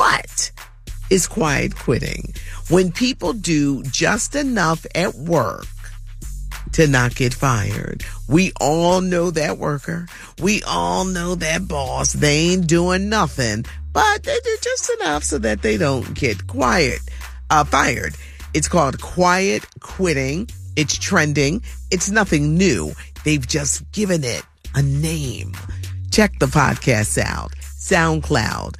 What is quiet quitting? When people do just enough at work to not get fired. We all know that worker. We all know that boss. They ain't doing nothing, but they do just enough so that they don't get quiet, uh, fired. It's called quiet quitting. It's trending. It's nothing new. They've just given it a name. Check the podcast out. SoundCloud,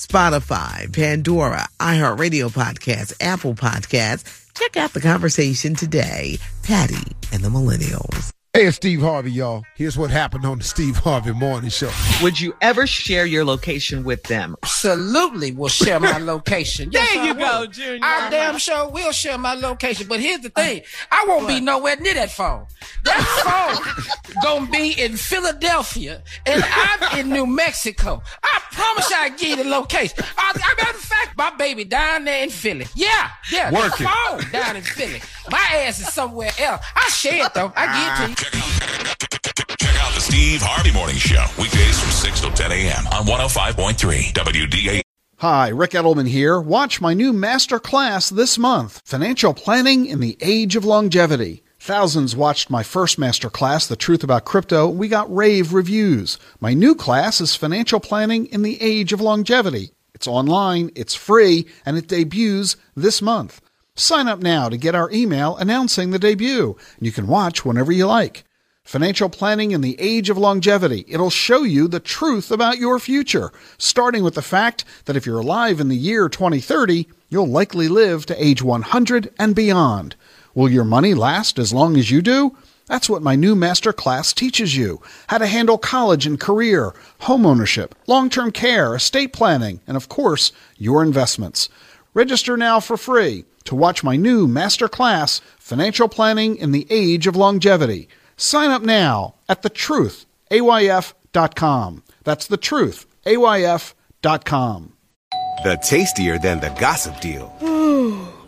Spotify, Pandora, iHeartRadio Podcasts, Apple Podcasts. Check out the conversation today. Patty and the Millennials. Hey, it's Steve Harvey, y'all. Here's what happened on the Steve Harvey Morning Show. Would you ever share your location with them? Absolutely will share my location. Yes, there you I go, will. Junior. Our damn show will share my location. But here's the uh, thing. I won't be nowhere near that phone. That phone gonna be in Philadelphia and I'm in New Mexico. I promise I give you the location. I, I matter of fact, my baby down there in Philly. Yeah, yeah. Working. The phone down in Philly. My ass is somewhere else. I share it though. I give it to you. Check out, check out the Steve Harvey Morning Show. Weekdays from 6 till 10 a.m. on 105.3 WDA. Hi, Rick Edelman here. Watch my new master class this month Financial Planning in the Age of Longevity. Thousands watched my first master class, The Truth About Crypto. We got rave reviews. My new class is Financial Planning in the Age of Longevity. It's online, it's free, and it debuts this month. Sign up now to get our email announcing the debut. And you can watch whenever you like. Financial Planning in the Age of Longevity. It'll show you the truth about your future, starting with the fact that if you're alive in the year 2030, you'll likely live to age 100 and beyond. Will your money last as long as you do? That's what my new master class teaches you. How to handle college and career, home ownership, long-term care, estate planning, and of course, your investments. Register now for free to watch my new master class, Financial Planning in the Age of Longevity. Sign up now at thetruthayf.com. That's thetruthayf.com. The tastier than the gossip deal. Ooh,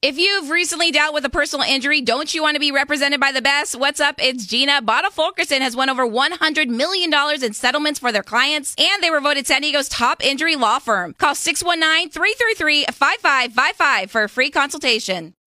If you've recently dealt with a personal injury, don't you want to be represented by the best? What's up? It's Gina. Botta Fulkerson has won over $100 million in settlements for their clients, and they were voted San Diego's top injury law firm. Call 619-333-5555 for a free consultation.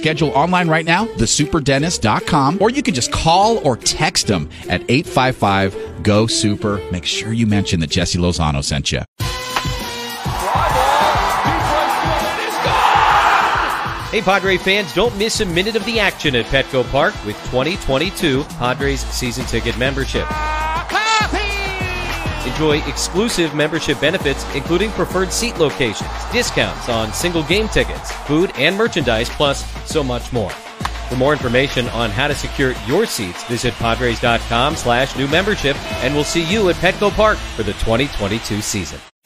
Schedule online right now, thesuperdentist.com, or you can just call or text them at 855 GO SUPER. Make sure you mention that Jesse Lozano sent you. Hey, Padre fans, don't miss a minute of the action at Petco Park with 2022 Padres season ticket membership. Enjoy exclusive membership benefits, including preferred seat locations, discounts on single game tickets, food and merchandise, plus so much more. For more information on how to secure your seats, visit Padres.com slash new membership, and we'll see you at Petco Park for the 2022 season.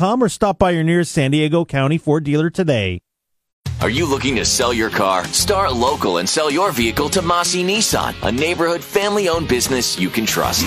or stop by your nearest San Diego County Ford dealer today. Are you looking to sell your car? Start local and sell your vehicle to Mossy Nissan, a neighborhood family owned business you can trust.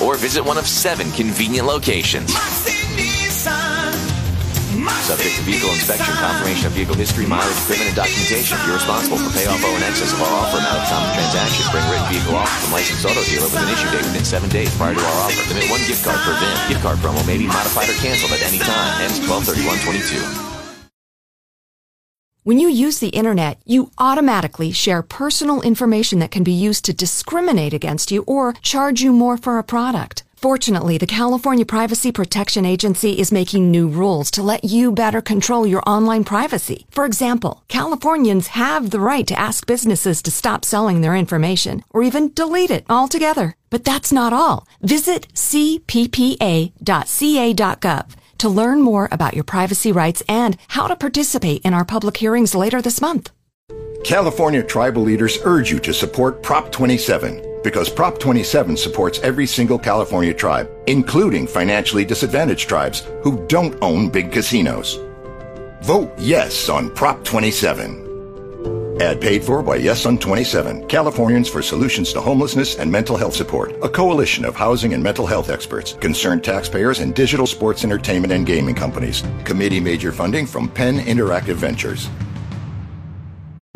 or visit one of seven convenient locations. Subject to vehicle inspection, confirmation of vehicle history, mileage, equipment, and documentation. If you're responsible for payoff owe in excess of our offer amount of of transaction, bring written vehicle off from licensed auto dealer with an issue date within seven days prior to our offer. Limit one gift card per VIN. Gift card promo may be modified or canceled at any time. Ends 123122. When you use the internet, you automatically share personal information that can be used to discriminate against you or charge you more for a product. Fortunately, the California Privacy Protection Agency is making new rules to let you better control your online privacy. For example, Californians have the right to ask businesses to stop selling their information or even delete it altogether. But that's not all. Visit cppa.ca.gov to learn more about your privacy rights and how to participate in our public hearings later this month. California tribal leaders urge you to support Prop 27 because Prop 27 supports every single California tribe, including financially disadvantaged tribes who don't own big casinos. Vote yes on Prop 27. Ad paid for by Yes on 27, Californians for Solutions to Homelessness and Mental Health Support, a coalition of housing and mental health experts, concerned taxpayers, and digital sports entertainment and gaming companies. Committee major funding from Penn Interactive Ventures.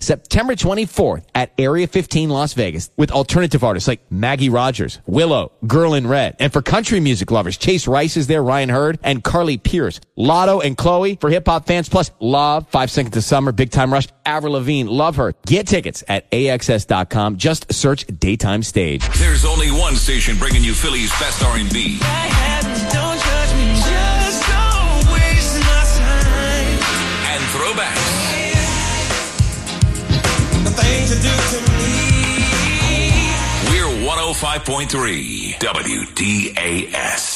September 24th at Area 15 Las Vegas with alternative artists like Maggie Rogers, Willow, Girl in Red. And for country music lovers, Chase Rice is there, Ryan Hurd, and Carly Pearce. Latto and Chloe for hip hop fans, plus Lauv, Five Seconds to Summer, Big Time Rush, Avril Lavigne, Love Her. Get tickets at AXS.com. Just search Daytime Stage. There's only one station bringing you Philly's best R&B. We're 105.3 WDAS.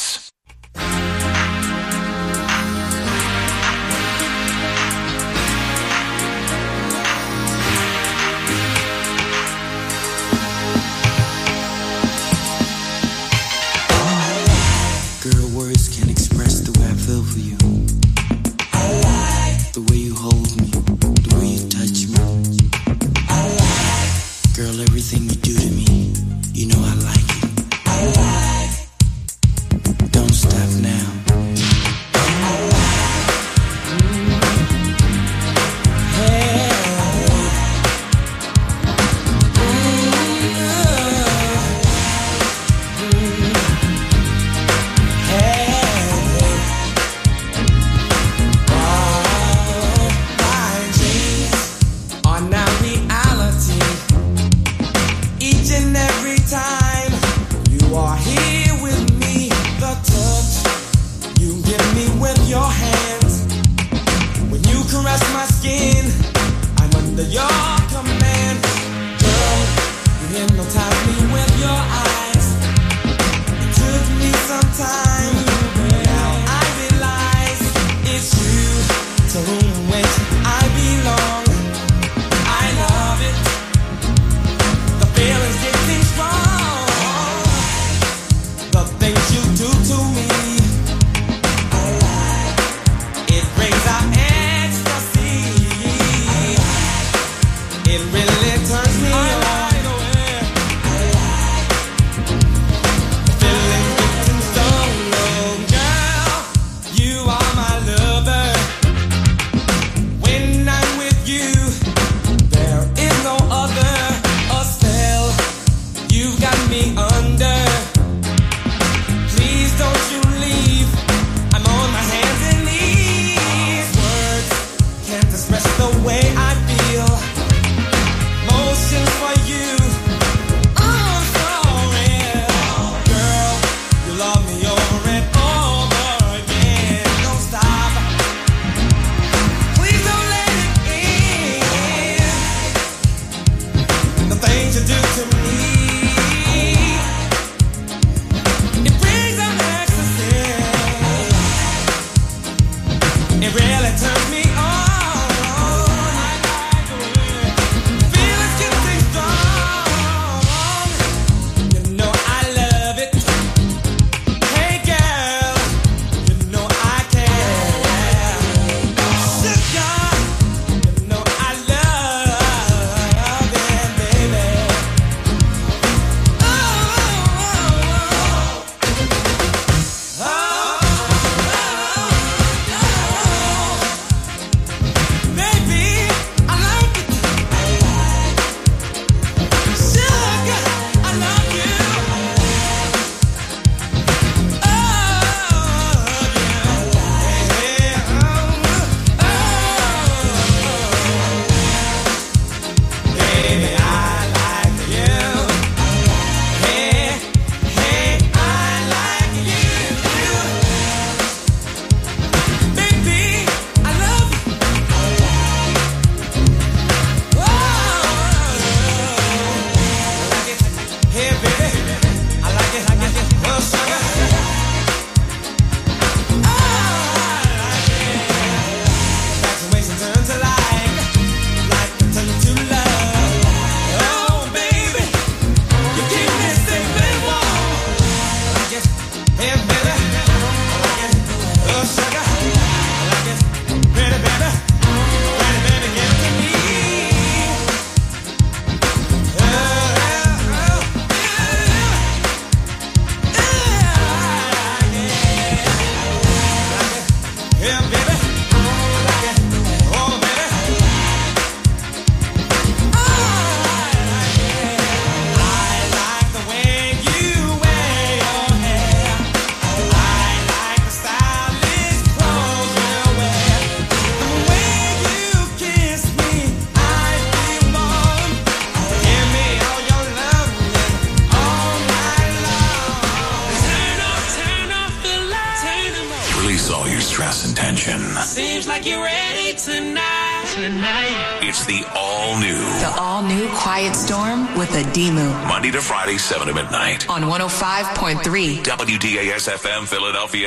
Like you're ready tonight. tonight. It's the all new. The all new Quiet Storm with a Demu Monday to Friday, 7 to midnight. on 105.3 WDAS FM Philadelphia.